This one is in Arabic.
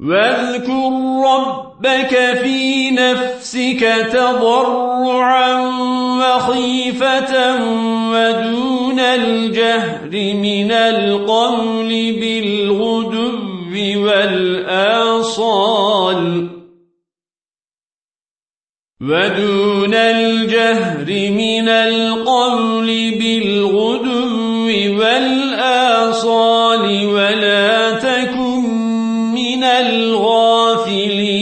واذكر ربك في نفسك تضرعا وخيفة ودون الجهر من القول بالغدو والآصال ودون الجهر من القول بالغدو والآصال من الغافلين.